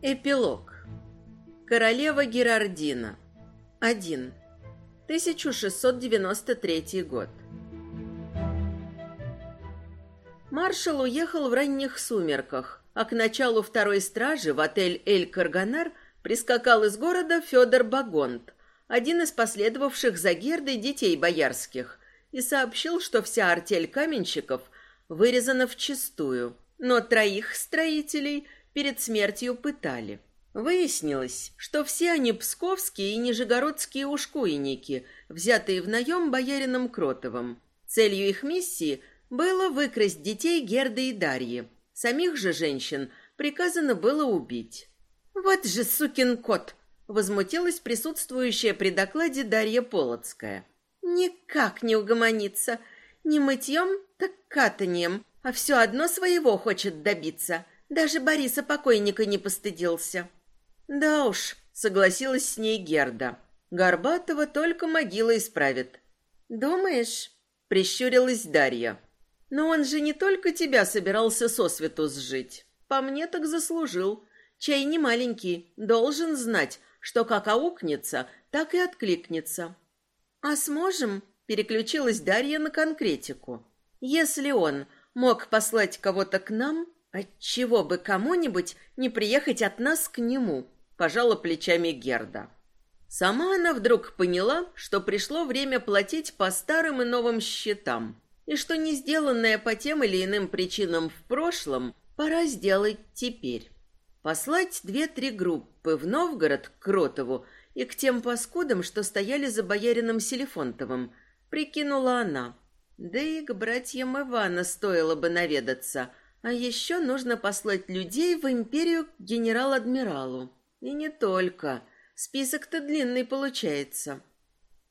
Эпилог. Королева Герардина. 1. 1693 год. Маршал уехал в ранних сумерках, а к началу второй стражи в отель «Эль Карганар» прискакал из города Федор Багонт, один из последовавших за Гердой детей боярских, и сообщил, что вся артель каменщиков вырезана в чистую, но троих строителей – перед смертью пытали. Выяснилось, что все они псковские и нижегородские ушкуйники, взятые в наем боярином Кротовым. Целью их миссии было выкрасть детей Герды и Дарьи. Самих же женщин приказано было убить. «Вот же сукин кот!» — возмутилась присутствующая при докладе Дарья Полоцкая. «Никак не угомонится. Не мытьем, так катанием, а все одно своего хочет добиться. Даже Бориса покойника не постыдился. Да уж, согласилась с ней Герда. Горбатова только могила исправит. Думаешь? Прищурилась Дарья. Но он же не только тебя собирался сосвету сжить. По мне так заслужил. Чай не маленький, должен знать, что как аукнется, так и откликнется. А сможем? Переключилась Дарья на конкретику. Если он мог послать кого-то к нам, Отчего бы кому-нибудь не приехать от нас к нему? Пожала плечами Герда. Сама она вдруг поняла, что пришло время платить по старым и новым счетам, и что не сделанное по тем или иным причинам в прошлом пора сделать теперь. Послать две-три группы в Новгород к Кротову и к тем паскудам, что стояли за боярином Селефонтовым, прикинула она. Да и к братьям Ивана стоило бы наведаться – а еще нужно послать людей в империю к генерал-адмиралу. И не только. Список-то длинный получается.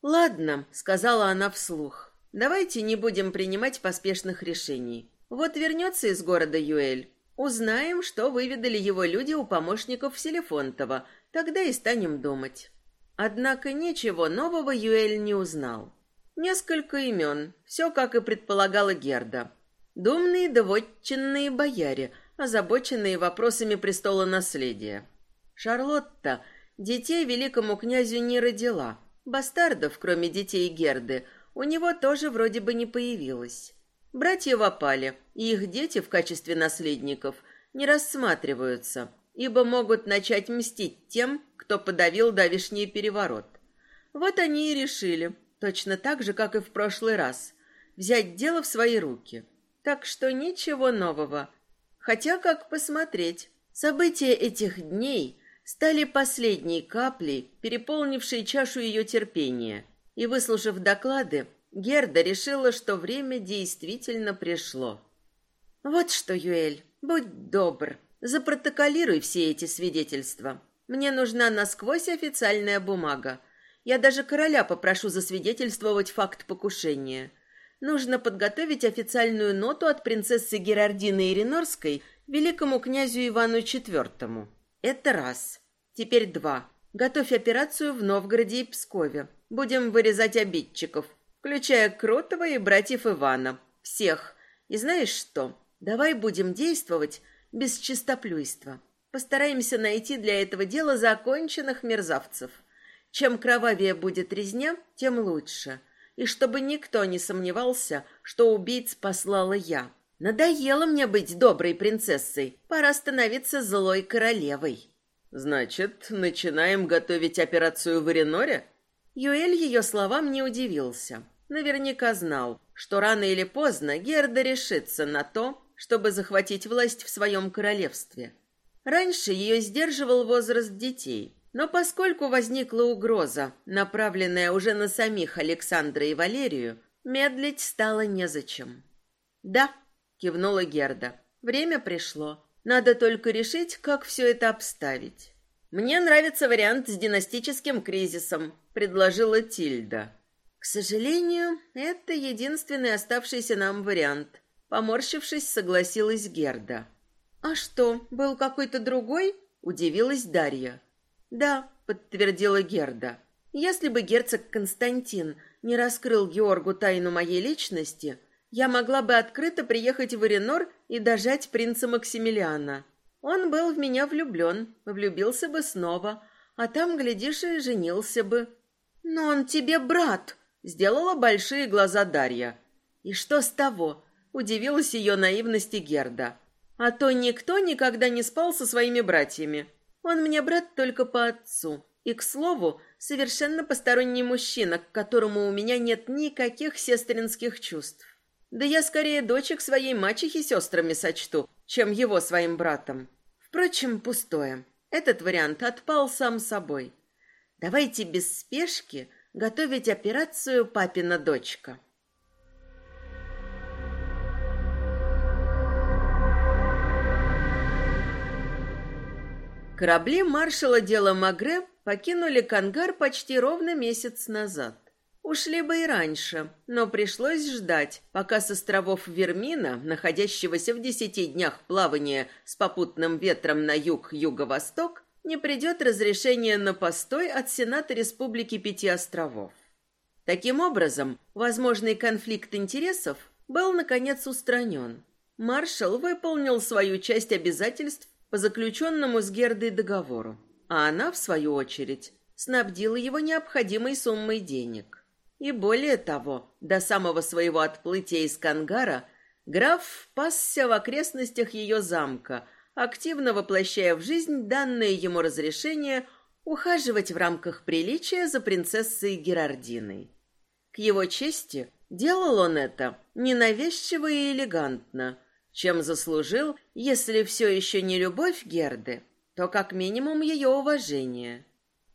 Ладно, сказала она вслух. Давайте не будем принимать поспешных решений. Вот вернется из города Юэль. Узнаем, что выведали его люди у помощников Селефонтова. Тогда и станем думать. Однако ничего нового Юэль не узнал. Несколько имен, все как и предполагала Герда. Думные доводчинные бояре, озабоченные вопросами престола наследия. Шарлотта детей великому князю не родила. Бастардов, кроме детей Герды, у него тоже вроде бы не появилось. Братья в опале, и их дети в качестве наследников не рассматриваются, ибо могут начать мстить тем, кто подавил давишний переворот. Вот они и решили, точно так же, как и в прошлый раз, взять дело в свои руки – так что ничего нового. Хотя, как посмотреть, события этих дней стали последней каплей, переполнившей чашу ее терпения. И, выслушав доклады, Герда решила, что время действительно пришло. «Вот что, Юэль, будь добр, запротоколируй все эти свидетельства. Мне нужна насквозь официальная бумага. Я даже короля попрошу засвидетельствовать факт покушения. Нужно подготовить официальную ноту от принцессы Герардины Иринорской великому князю Ивану IV. Это раз. Теперь два. Готовь операцию в Новгороде и Пскове. Будем вырезать обидчиков, включая Кротова и братьев Ивана. Всех. И знаешь что? Давай будем действовать без чистоплюйства. Постараемся найти для этого дела законченных мерзавцев. Чем кровавее будет резня, тем лучше и чтобы никто не сомневался, что убийц послала я. Надоело мне быть доброй принцессой, пора становиться злой королевой. Значит, начинаем готовить операцию в Эреноре? Юэль ее словам не удивился. Наверняка знал, что рано или поздно Герда решится на то, чтобы захватить власть в своем королевстве. Раньше ее сдерживал возраст детей, но поскольку возникла угроза, направленная уже на самих Александра и Валерию, медлить стало незачем. «Да», — кивнула Герда, — «время пришло. Надо только решить, как все это обставить». «Мне нравится вариант с династическим кризисом», — предложила Тильда. «К сожалению, это единственный оставшийся нам вариант», — поморщившись, согласилась Герда. «А что, был какой-то другой?» — удивилась Дарья. Да, подтвердила Герда. Если бы герцог Константин не раскрыл Георгу тайну моей личности, я могла бы открыто приехать в Оренор и дожать принца Максимилиана. Он был в меня влюблен, влюбился бы снова, а там, глядишь, и женился бы. Но он тебе брат, сделала большие глаза Дарья. И что с того? Удивилась ее наивности Герда. А то никто никогда не спал со своими братьями. Он мне брат только по отцу. И, к слову, совершенно посторонний мужчина, к которому у меня нет никаких сестринских чувств. Да я скорее дочек своей мачехи сестрами сочту, чем его своим братом. Впрочем, пустое. Этот вариант отпал сам собой. Давайте без спешки готовить операцию «Папина дочка». Корабли маршала Дела Магре покинули Кангар почти ровно месяц назад. Ушли бы и раньше, но пришлось ждать, пока с островов Вермина, находящегося в десяти днях плавания с попутным ветром на юг-юго-восток, не придет разрешение на постой от Сената Республики Пяти островов. Таким образом, возможный конфликт интересов был, наконец, устранен. Маршал выполнил свою часть обязательств по заключенному с Гердой договору, а она, в свою очередь, снабдила его необходимой суммой денег. И более того, до самого своего отплытия из Кангара граф пасся в окрестностях ее замка, активно воплощая в жизнь данное ему разрешение ухаживать в рамках приличия за принцессой Герардиной. К его чести, делал он это ненавязчиво и элегантно – чем заслужил, если все еще не любовь Герды, то как минимум ее уважение.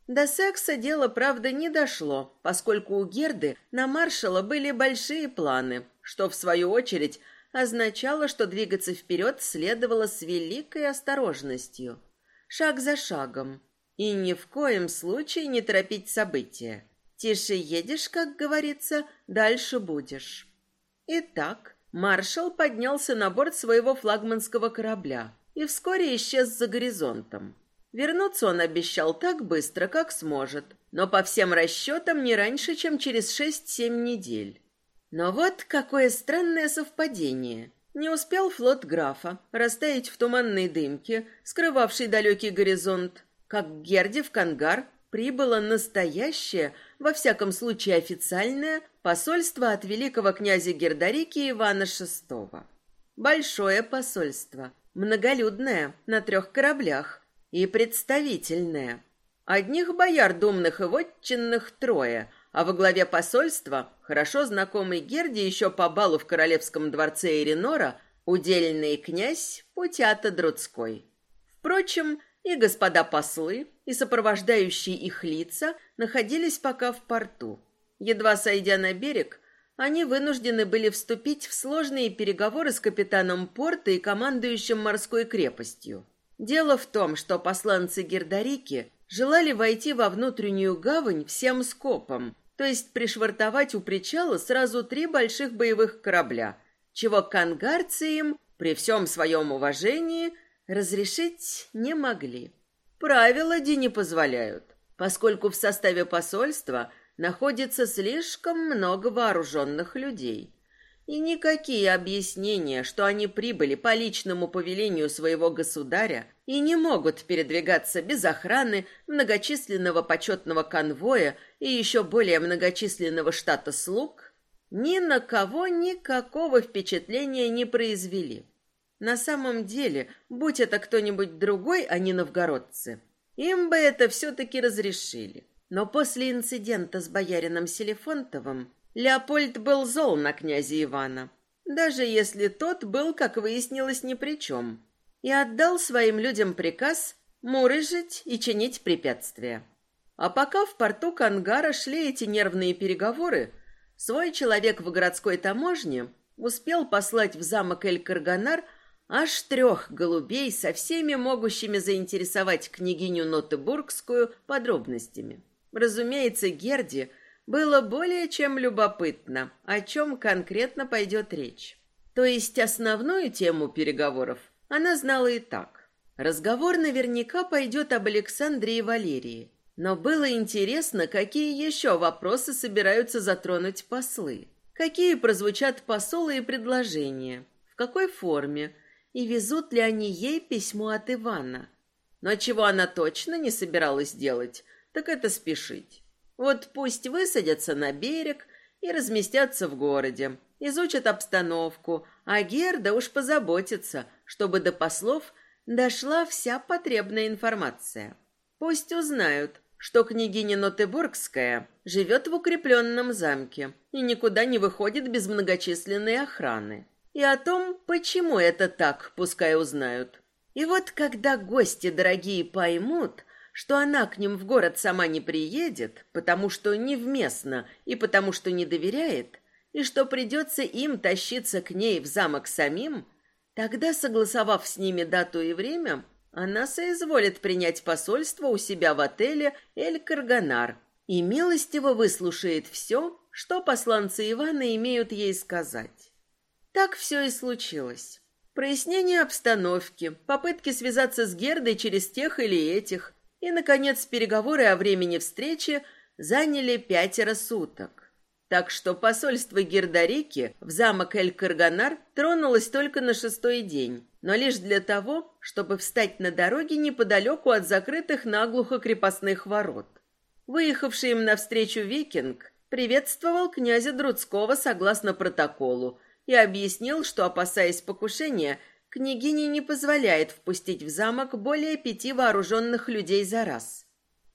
До секса дело, правда, не дошло, поскольку у Герды на маршала были большие планы, что, в свою очередь, означало, что двигаться вперед следовало с великой осторожностью, шаг за шагом, и ни в коем случае не торопить события. Тише едешь, как говорится, дальше будешь. Итак, Маршал поднялся на борт своего флагманского корабля и вскоре исчез за горизонтом. Вернуться он обещал так быстро, как сможет, но по всем расчетам не раньше, чем через шесть-семь недель. Но вот какое странное совпадение. Не успел флот графа растаять в туманной дымке, скрывавшей далекий горизонт, как Герди в Кангар прибыло настоящее, во всяком случае официальное, посольство от великого князя Гердарики Ивана VI. Большое посольство, многолюдное, на трех кораблях и представительное. Одних бояр думных и вотчинных трое, а во главе посольства, хорошо знакомый Герде еще по балу в королевском дворце Иринора, удельный князь Путята Друцкой. Впрочем, и господа послы, и сопровождающие их лица находились пока в порту. Едва сойдя на берег, они вынуждены были вступить в сложные переговоры с капитаном порта и командующим морской крепостью. Дело в том, что посланцы Гердарики желали войти во внутреннюю гавань всем скопом, то есть пришвартовать у причала сразу три больших боевых корабля, чего кангарцы им, при всем своем уважении, разрешить не могли. Правила Ди не позволяют, поскольку в составе посольства находится слишком много вооруженных людей. И никакие объяснения, что они прибыли по личному повелению своего государя и не могут передвигаться без охраны, многочисленного почетного конвоя и еще более многочисленного штата слуг, ни на кого никакого впечатления не произвели. На самом деле, будь это кто-нибудь другой, а не новгородцы, им бы это все-таки разрешили. Но после инцидента с боярином Селефонтовым Леопольд был зол на князя Ивана, даже если тот был, как выяснилось, ни при чем, и отдал своим людям приказ мурыжить и чинить препятствия. А пока в порту Кангара шли эти нервные переговоры, свой человек в городской таможне успел послать в замок Эль-Карганар аж трех голубей со всеми могущими заинтересовать княгиню Нотебургскую подробностями. Разумеется, Герди было более чем любопытно, о чем конкретно пойдет речь. То есть основную тему переговоров она знала и так. Разговор наверняка пойдет об Александре и Валерии. Но было интересно, какие еще вопросы собираются затронуть послы. Какие прозвучат посолы и предложения, в какой форме, и везут ли они ей письмо от Ивана. Но чего она точно не собиралась делать, так это спешить. Вот пусть высадятся на берег и разместятся в городе, изучат обстановку, а Герда уж позаботится, чтобы до послов дошла вся потребная информация. Пусть узнают, что княгиня Нотебургская живет в укрепленном замке и никуда не выходит без многочисленной охраны. И о том, почему это так, пускай узнают. И вот когда гости дорогие поймут, что она к ним в город сама не приедет, потому что невместно и потому что не доверяет, и что придется им тащиться к ней в замок самим, тогда, согласовав с ними дату и время, она соизволит принять посольство у себя в отеле «Эль-Карганар» и милостиво выслушает все, что посланцы Ивана имеют ей сказать. Так все и случилось. Прояснение обстановки, попытки связаться с Гердой через тех или этих, и, наконец, переговоры о времени встречи заняли пятеро суток. Так что посольство Гердарики в замок Эль-Карганар тронулось только на шестой день, но лишь для того, чтобы встать на дороге неподалеку от закрытых наглухо крепостных ворот. Выехавший им навстречу викинг приветствовал князя Друцкого согласно протоколу и объяснил, что, опасаясь покушения, княгиня не позволяет впустить в замок более пяти вооруженных людей за раз.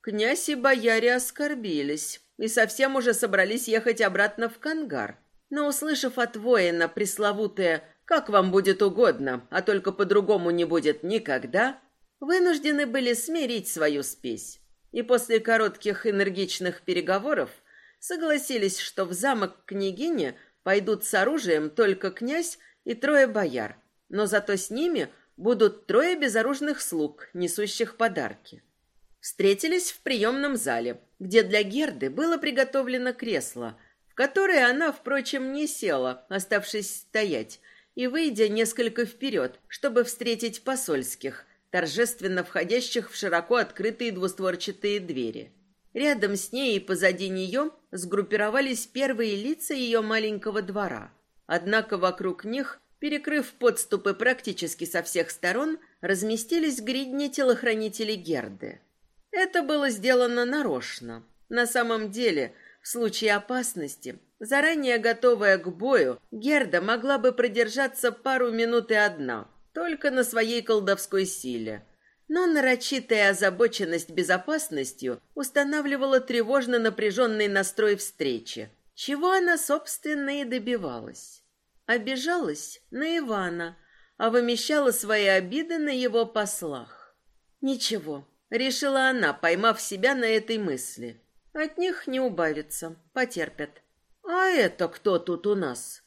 Князь и бояре оскорбились и совсем уже собрались ехать обратно в Кангар. Но, услышав от воина пресловутое как вам будет угодно, а только по-другому не будет никогда, вынуждены были смирить свою спесь. И после коротких энергичных переговоров согласились, что в замок княгини пойдут с оружием только князь и трое бояр, но зато с ними будут трое безоружных слуг, несущих подарки. Встретились в приемном зале, где для Герды было приготовлено кресло, в которое она, впрочем, не села, оставшись стоять, и выйдя несколько вперед, чтобы встретить посольских, торжественно входящих в широко открытые двустворчатые двери. Рядом с ней и позади нее сгруппировались первые лица ее маленького двора. Однако вокруг них, перекрыв подступы практически со всех сторон, разместились гридни телохранителей Герды. Это было сделано нарочно. На самом деле, в случае опасности, Заранее готовая к бою, Герда могла бы продержаться пару минут и одна, только на своей колдовской силе. Но нарочитая озабоченность безопасностью устанавливала тревожно напряженный настрой встречи, чего она, собственно, и добивалась. Обижалась на Ивана, а вымещала свои обиды на его послах. Ничего, решила она, поймав себя на этой мысли. От них не убавится, потерпят. «А это кто тут у нас?»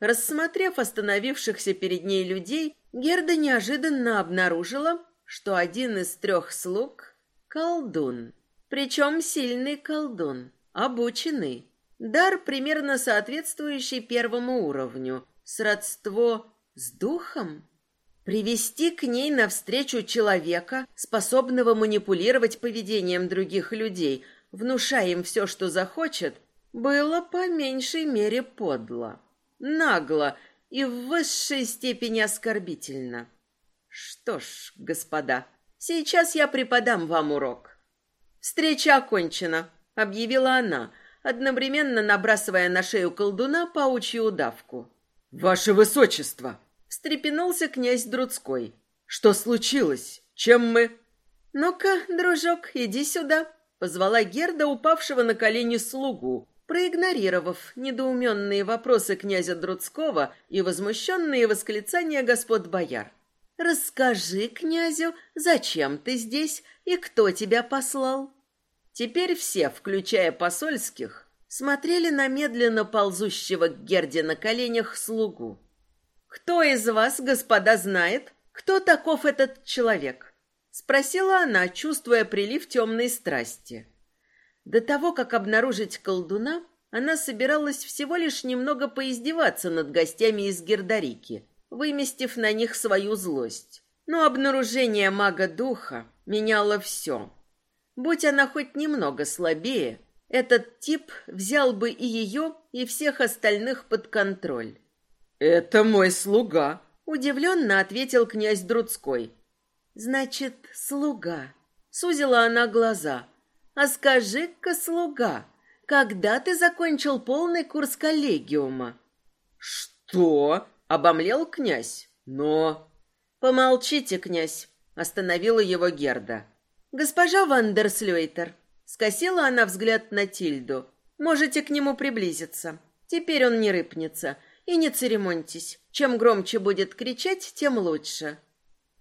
Рассмотрев остановившихся перед ней людей, Герда неожиданно обнаружила, что один из трех слуг — колдун. Причем сильный колдун, обученный. Дар, примерно соответствующий первому уровню. Сродство с духом? Привести к ней навстречу человека, способного манипулировать поведением других людей, внушая им все, что захочет, было по меньшей мере подло, нагло и в высшей степени оскорбительно. Что ж, господа, сейчас я преподам вам урок. Встреча окончена, объявила она, одновременно набрасывая на шею колдуна паучью удавку. Ваше высочество, встрепенулся князь Друцкой. Что случилось? Чем мы? Ну-ка, дружок, иди сюда, позвала Герда упавшего на колени слугу, проигнорировав недоуменные вопросы князя Друцкого и возмущенные восклицания господ бояр. «Расскажи князю, зачем ты здесь и кто тебя послал?» Теперь все, включая посольских, смотрели на медленно ползущего к Герде на коленях слугу. «Кто из вас, господа, знает, кто таков этот человек?» — спросила она, чувствуя прилив темной страсти. До того, как обнаружить колдуна, она собиралась всего лишь немного поиздеваться над гостями из Гердарики, выместив на них свою злость. Но обнаружение мага-духа меняло все. Будь она хоть немного слабее, этот тип взял бы и ее, и всех остальных под контроль. «Это мой слуга», Удивленно ответил князь Друцкой. Значит, слуга. Сузила она глаза. А скажи-ка, слуга, когда ты закончил полный курс коллегиума? Что? Обомлел князь. Но... Помолчите, князь, остановила его Герда. Госпожа Вандерслейтер, скосила она взгляд на Тильду. Можете к нему приблизиться. Теперь он не рыпнется. И не церемоньтесь. Чем громче будет кричать, тем лучше.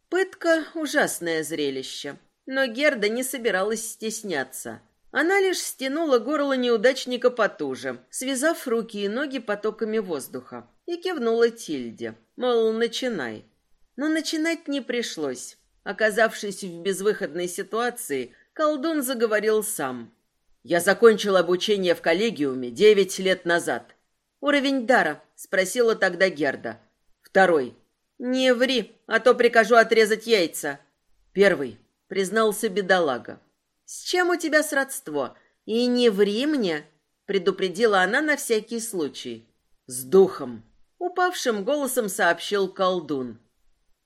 Пытка — ужасное зрелище. Но Герда не собиралась стесняться. Она лишь стянула горло неудачника потуже, связав руки и ноги потоками воздуха, и кивнула Тильде, мол, начинай. Но начинать не пришлось. Оказавшись в безвыходной ситуации, колдун заговорил сам. «Я закончил обучение в коллегиуме девять лет назад». «Уровень дара?» — спросила тогда Герда. «Второй». «Не ври, а то прикажу отрезать яйца». «Первый», — признался бедолага. «С чем у тебя сродство? И не ври мне!» — предупредила она на всякий случай. «С духом!» — упавшим голосом сообщил колдун.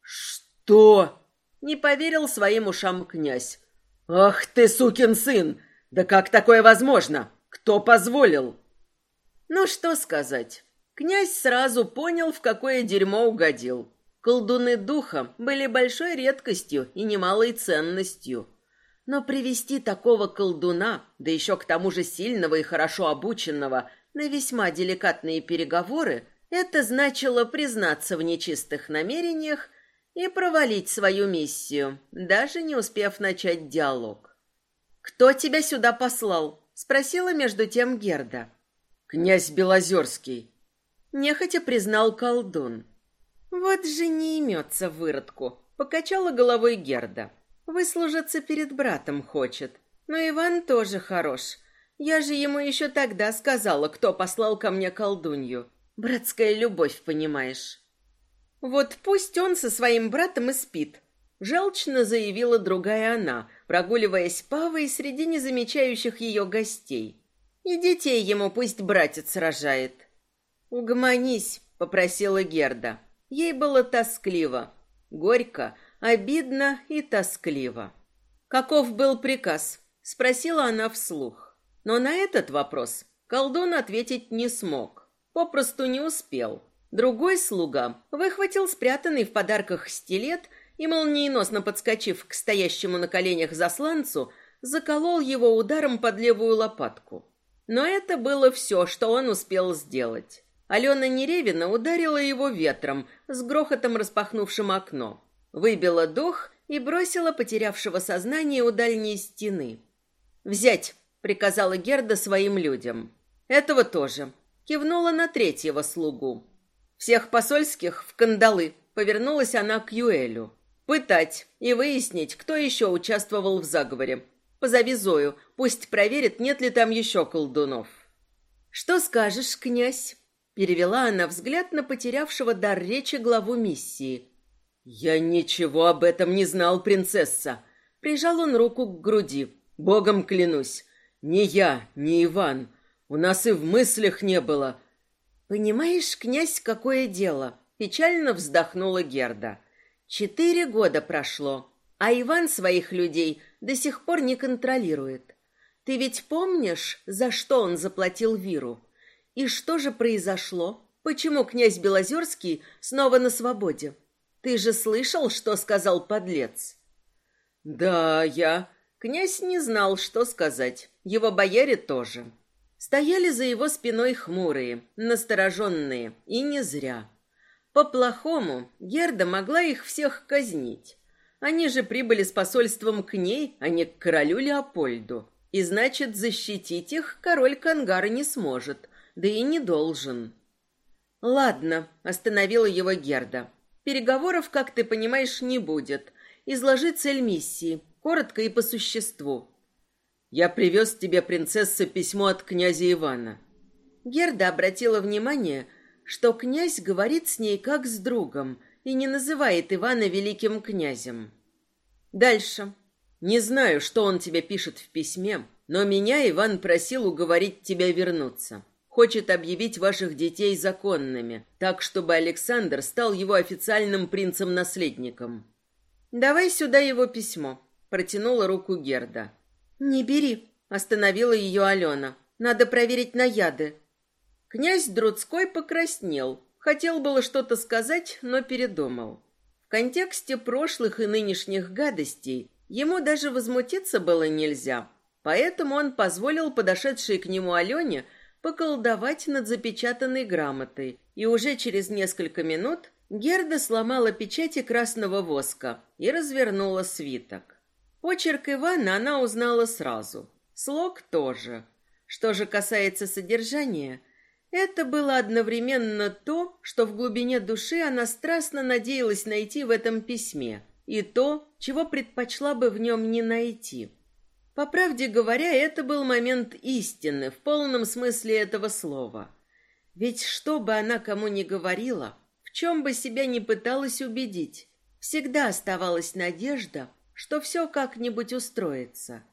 «Что?» — не поверил своим ушам князь. «Ах ты, сукин сын! Да как такое возможно? Кто позволил?» Ну, что сказать. Князь сразу понял, в какое дерьмо угодил. Колдуны духа были большой редкостью и немалой ценностью. Но привести такого колдуна, да еще к тому же сильного и хорошо обученного, на весьма деликатные переговоры, это значило признаться в нечистых намерениях и провалить свою миссию, даже не успев начать диалог. «Кто тебя сюда послал?» — спросила между тем Герда. «Князь Белозерский», — нехотя признал колдун. «Вот же не имется выродку», — покачала головой Герда. Выслужиться перед братом хочет. Но Иван тоже хорош. Я же ему еще тогда сказала, кто послал ко мне колдунью. Братская любовь, понимаешь. Вот пусть он со своим братом и спит. Желчно заявила другая она, прогуливаясь павой среди незамечающих ее гостей. И детей ему пусть братец рожает. «Угомонись», — попросила Герда. Ей было тоскливо, горько, обидно и тоскливо. «Каков был приказ?» — спросила она вслух. Но на этот вопрос колдун ответить не смог. Попросту не успел. Другой слуга выхватил спрятанный в подарках стилет и, молниеносно подскочив к стоящему на коленях засланцу, заколол его ударом под левую лопатку. Но это было все, что он успел сделать. Алена Неревина ударила его ветром, с грохотом распахнувшим окно выбила дух и бросила потерявшего сознание у дальней стены. «Взять!» — приказала Герда своим людям. «Этого тоже!» — кивнула на третьего слугу. «Всех посольских в кандалы!» — повернулась она к Юэлю. «Пытать и выяснить, кто еще участвовал в заговоре. Позови Зою, пусть проверит, нет ли там еще колдунов». «Что скажешь, князь?» Перевела она взгляд на потерявшего дар речи главу миссии. «Я ничего об этом не знал, принцесса!» Прижал он руку к груди. «Богом клянусь! Ни я, ни Иван! У нас и в мыслях не было!» «Понимаешь, князь, какое дело?» Печально вздохнула Герда. «Четыре года прошло, а Иван своих людей до сих пор не контролирует. Ты ведь помнишь, за что он заплатил Виру? И что же произошло? Почему князь Белозерский снова на свободе?» Ты же слышал, что сказал подлец? Да, я. Князь не знал, что сказать. Его бояре тоже. Стояли за его спиной хмурые, настороженные, и не зря. По-плохому Герда могла их всех казнить. Они же прибыли с посольством к ней, а не к королю Леопольду. И значит, защитить их король Кангара не сможет, да и не должен. Ладно, остановила его Герда. Переговоров, как ты понимаешь, не будет. Изложи цель миссии, коротко и по существу. Я привез тебе, принцесса, письмо от князя Ивана. Герда обратила внимание, что князь говорит с ней как с другом и не называет Ивана великим князем. Дальше. Не знаю, что он тебе пишет в письме, но меня Иван просил уговорить тебя вернуться. хочет объявить ваших детей законными, так, чтобы Александр стал его официальным принцем-наследником». «Давай сюда его письмо», — протянула руку Герда. «Не бери», — остановила ее Алена. «Надо проверить на яды». Князь Друцкой покраснел, хотел было что-то сказать, но передумал. В контексте прошлых и нынешних гадостей ему даже возмутиться было нельзя, поэтому он позволил подошедшей к нему Алене поколдовать над запечатанной грамотой, и уже через несколько минут Герда сломала печати красного воска и развернула свиток. Почерк Ивана она узнала сразу, слог тоже. Что же касается содержания, это было одновременно то, что в глубине души она страстно надеялась найти в этом письме, и то, чего предпочла бы в нем не найти. По правде говоря, это был момент истины в полном смысле этого слова. Ведь что бы она кому ни говорила, в чем бы себя ни пыталась убедить, всегда оставалась надежда, что все как-нибудь устроится.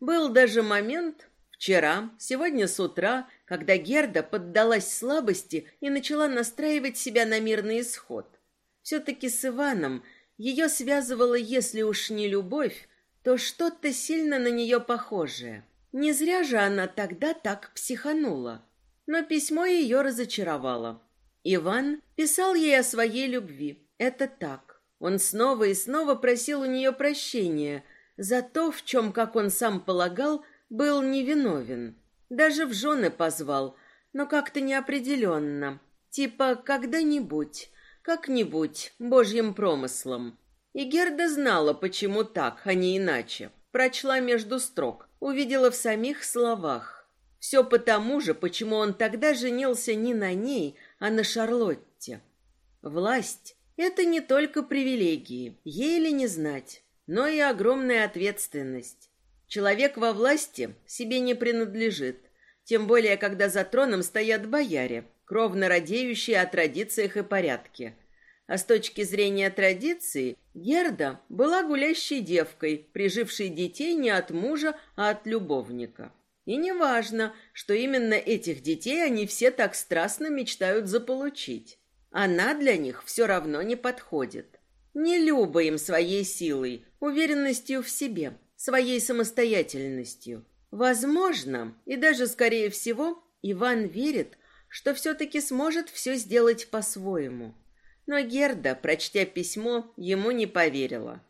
Был даже момент, вчера, сегодня с утра, когда Герда поддалась слабости и начала настраивать себя на мирный исход. Все-таки с Иваном ее связывала, если уж не любовь, то что-то сильно на нее похожее. Не зря же она тогда так психанула. Но письмо ее разочаровало. Иван писал ей о своей любви. Это так. Он снова и снова просил у нее прощения за то, в чем, как он сам полагал, был невиновен. Даже в жены позвал, но как-то неопределенно. Типа «когда-нибудь», «как-нибудь», божьим промыслом. И Герда знала, почему так, а не иначе. Прочла между строк, увидела в самих словах. Все потому же, почему он тогда женился не на ней, а на Шарлотте. Власть — это не только привилегии, ей ли не знать, но и огромная ответственность. Человек во власти себе не принадлежит, тем более, когда за троном стоят бояре, кровно радеющие о традициях и порядке. А с точки зрения традиции, Герда была гулящей девкой, прижившей детей не от мужа, а от любовника. И не важно, что именно этих детей они все так страстно мечтают заполучить. Она для них все равно не подходит. Не люба им своей силой, уверенностью в себе – своей самостоятельностью. Возможно, и даже скорее всего, Иван верит, что все-таки сможет все сделать по-своему. Но Герда, прочтя письмо, ему не поверила.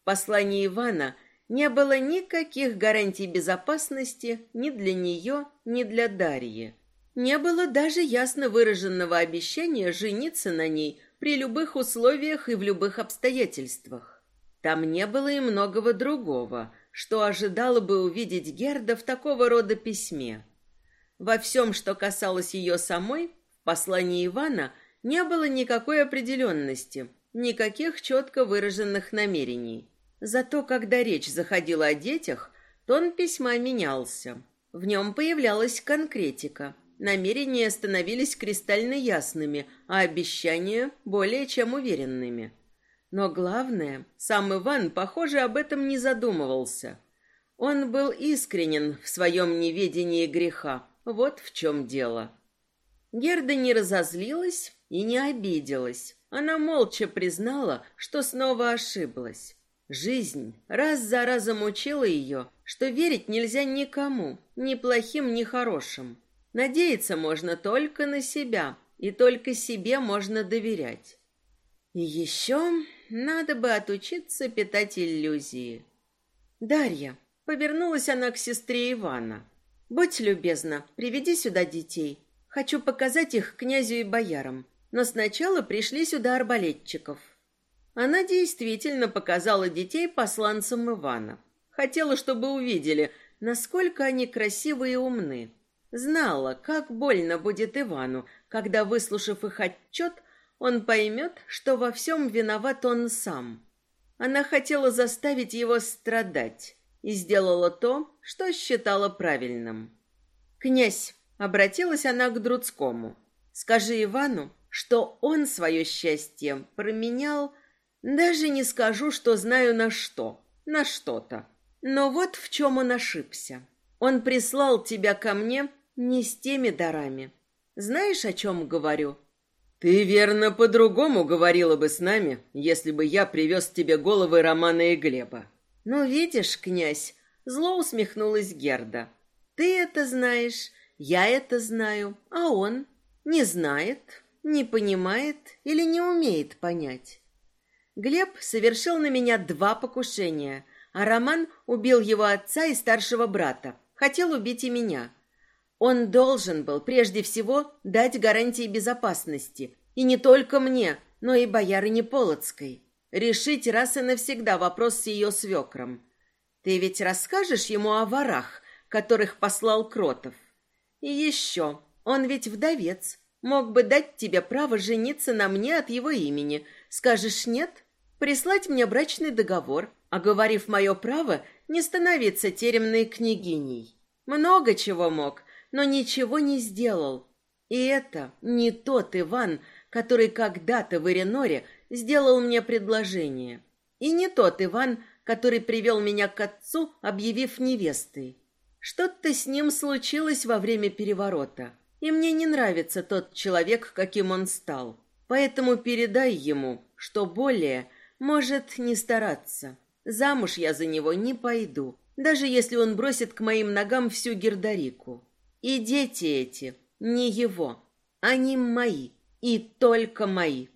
В послании Ивана не было никаких гарантий безопасности ни для нее, ни для Дарьи. Не было даже ясно выраженного обещания жениться на ней при любых условиях и в любых обстоятельствах. Там не было и многого другого, что ожидала бы увидеть Герда в такого рода письме. Во всем, что касалось ее самой, в послании Ивана не было никакой определенности, никаких четко выраженных намерений. Зато, когда речь заходила о детях, тон письма менялся. В нем появлялась конкретика. Намерения становились кристально ясными, а обещания более чем уверенными. Но главное, сам Иван, похоже, об этом не задумывался. Он был искренен в своем неведении греха. Вот в чем дело. Герда не разозлилась и не обиделась. Она молча признала, что снова ошиблась. Жизнь раз за разом учила ее, что верить нельзя никому, ни плохим, ни хорошим. Надеяться можно только на себя, и только себе можно доверять. И еще надо бы отучиться питать иллюзии. Дарья, повернулась она к сестре Ивана. Будь любезна, приведи сюда детей. Хочу показать их князю и боярам. Но сначала пришли сюда арбалетчиков. Она действительно показала детей посланцам Ивана. Хотела, чтобы увидели, насколько они красивы и умны. Знала, как больно будет Ивану, когда, выслушав их отчет, он поймет, что во всем виноват он сам. Она хотела заставить его страдать и сделала то, что считала правильным. «Князь», — обратилась она к Друцкому, — «скажи Ивану, что он свое счастье променял, даже не скажу, что знаю на что, на что-то. Но вот в чем он ошибся. Он прислал тебя ко мне не с теми дарами. Знаешь, о чем говорю? Ты верно по-другому говорила бы с нами, если бы я привез тебе головы Романа и Глеба. Ну, видишь, князь, зло усмехнулась Герда. Ты это знаешь, я это знаю, а он не знает, не понимает или не умеет понять. Глеб совершил на меня два покушения, а Роман убил его отца и старшего брата, хотел убить и меня. Он должен был прежде всего дать гарантии безопасности, и не только мне, но и боярине Полоцкой. Решить раз и навсегда вопрос с ее свекром. Ты ведь расскажешь ему о ворах, которых послал Кротов? И еще, он ведь вдовец, мог бы дать тебе право жениться на мне от его имени. Скажешь нет? Прислать мне брачный договор, оговорив мое право не становиться теремной княгиней. Много чего мог, но ничего не сделал. И это не тот Иван, который когда-то в Иреноре сделал мне предложение. И не тот Иван, который привел меня к отцу, объявив невестой. Что-то с ним случилось во время переворота, и мне не нравится тот человек, каким он стал. Поэтому передай ему, что более может не стараться. Замуж я за него не пойду, даже если он бросит к моим ногам всю Гердарику. И дети эти не его, они мои, и только мои.